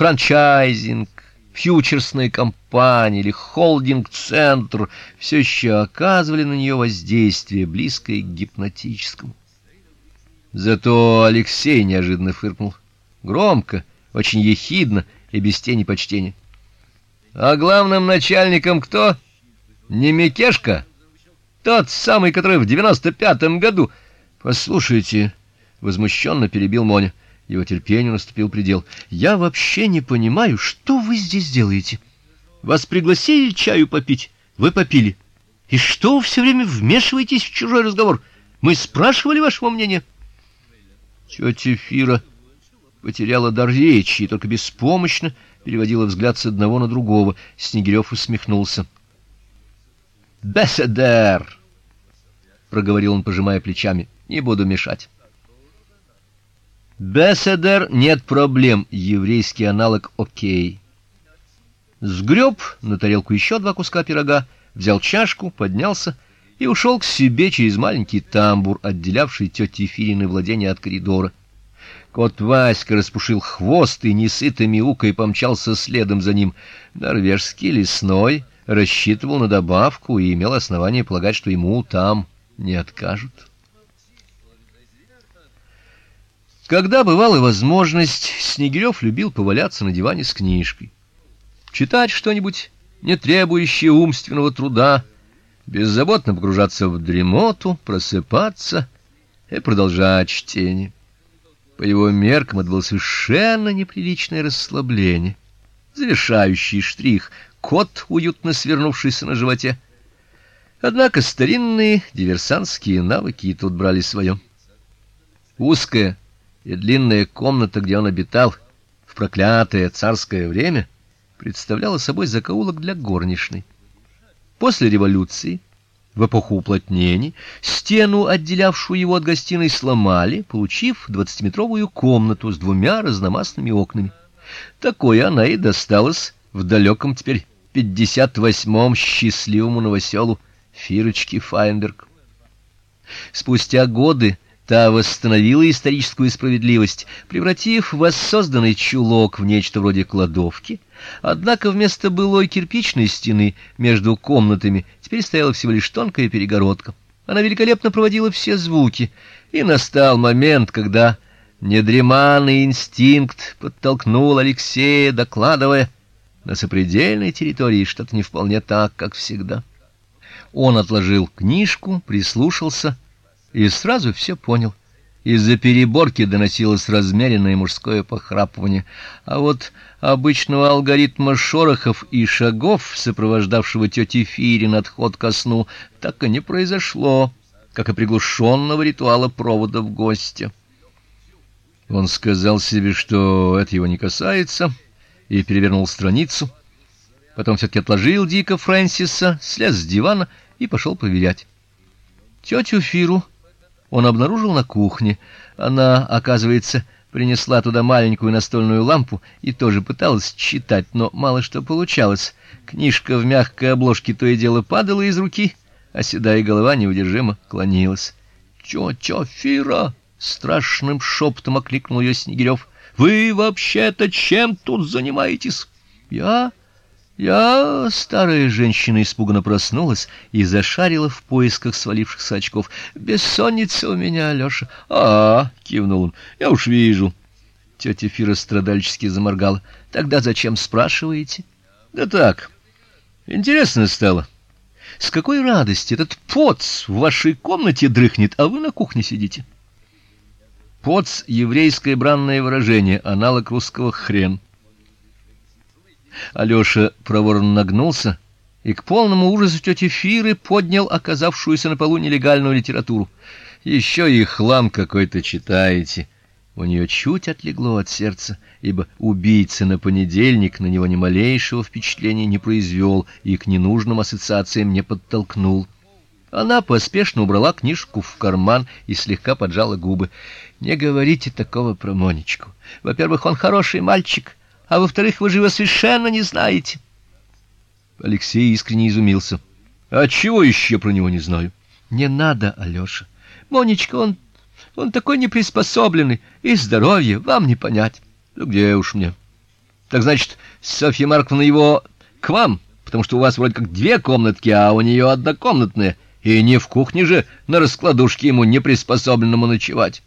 франчайзинг, фьючерсная компания или холдинг-центр все еще оказывали на нее воздействие, близкое к гипнотическому. Зато Алексей неожиданно фыркнул. Громко, очень ехидно и без тени почтения. А главным начальником кто? Не Микешка? Тот самый, который в девяносто пятом году... Послушайте, возмущенно перебил Моня. Его терпению наступил предел. Я вообще не понимаю, что вы здесь делаете. Вас пригласили чаю попить, вы попили. И что вы все время вмешиваетесь в чужой разговор? Мы спрашивали вашего мнения. Тетя Фира потеряла дар речи и только беспомощно переводила взгляд с одного на другого. Снегирев усмехнулся. «Беседер!» — проговорил он, пожимая плечами. «Не буду мешать». «Беседер, нет проблем, еврейский аналог окей». Сгреб на тарелку еще два куска пирога, взял чашку, поднялся и ушел к себе через маленький тамбур, отделявший тете Фирины владение от коридора. Кот Васька распушил хвост и несыто мяукая помчался следом за ним. Норвежский лесной рассчитывал на добавку и имел основание полагать, что ему там не откажут. Когда бывала возможность, Снегирев любил поваляться на диване с книжкой, читать что-нибудь, не требующее умственного труда, беззаботно погружаться в дремоту, просыпаться и продолжать чтение. По его меркам это было совершенно неприличное расслабление, завершающий штрих кот, уютно свернувшийся на животе. Однако старинные диверсантские навыки и тут брали свое. Узкая и длинная комната, где он обитал в проклятое царское время, представляла собой закоулок для горничной. После революции, в эпоху уплотнений, стену, отделявшую его от гостиной, сломали, получив двадцатиметровую комнату с двумя разномастными окнами. Такой она и досталась в далеком теперь пятьдесят восьмом счастливому новоселу Фирочки Файнберг. Спустя годы та восстановила историческую справедливость, превратив воссозданный чулок в нечто вроде кладовки. Однако вместо былой кирпичной стены между комнатами теперь стояла всего лишь тонкая перегородка. Она великолепно проводила все звуки, и настал момент, когда недреманный инстинкт подтолкнул Алексея, докладывая: на сопредельной территории что-то не вполне так, как всегда. Он отложил книжку, прислушался и сразу все понял. Из-за переборки доносилось размеренное мужское похрапывание, а вот обычного алгоритма шорохов и шагов, сопровождавшего тети Фирин отход ко сну, так и не произошло, как и приглушенного ритуала провода в гостя. Он сказал себе, что это его не касается, и перевернул страницу. Потом все таки отложил Дика Фрэнсиса, слез с дивана и пошел проверять. Тетю Фиру он обнаружил на кухне. Она, оказывается, принесла туда маленькую настольную лампу и тоже пыталась читать, но мало что получалось. Книжка в мягкой обложке то и дело падала из руки, а седая голова неудержимо клонилась. "Тетя Фира!" страшным шепотом окликнул ее Снегирев. "Вы вообще-то чем тут занимаетесь?" "Я я, старая женщина, испуганно проснулась и зашарила в поисках свалившихся очков. Бессонница у меня, Алёша. А, кивнул он. Я уж вижу. Тетя Фира страдальчески заморгала. Тогда зачем спрашиваете? Да так. Интересно стало. С какой радости этот поц в вашей комнате дрыхнет, а вы на кухне сидите? Поц еврейское бранное выражение, аналог русского хрен. Алёша проворно нагнулся и к полному ужасу тети Фиры поднял оказавшуюся на полу нелегальную литературу. Еще и хлам какой-то читаете. У нее чуть отлегло от сердца, ибо убийца на понедельник на него ни малейшего впечатления не произвел и к ненужным ассоциациям не подтолкнул. Она поспешно убрала книжку в карман и слегка поджала губы. Не говорите такого про Монечку. Во-первых, он хороший мальчик, а во-вторых, вы же его совершенно не знаете. Алексей искренне изумился. А чего еще про него не знаю? Не надо, Алёша. Монечка, он он такой неприспособленный, и здоровье вам не понять. Ну где уж мне? Так значит, Софья Марковна его к вам, потому что у вас вроде как две комнатки, а у нее однокомнатная, и не в кухне же на раскладушке ему неприспособленному ночевать.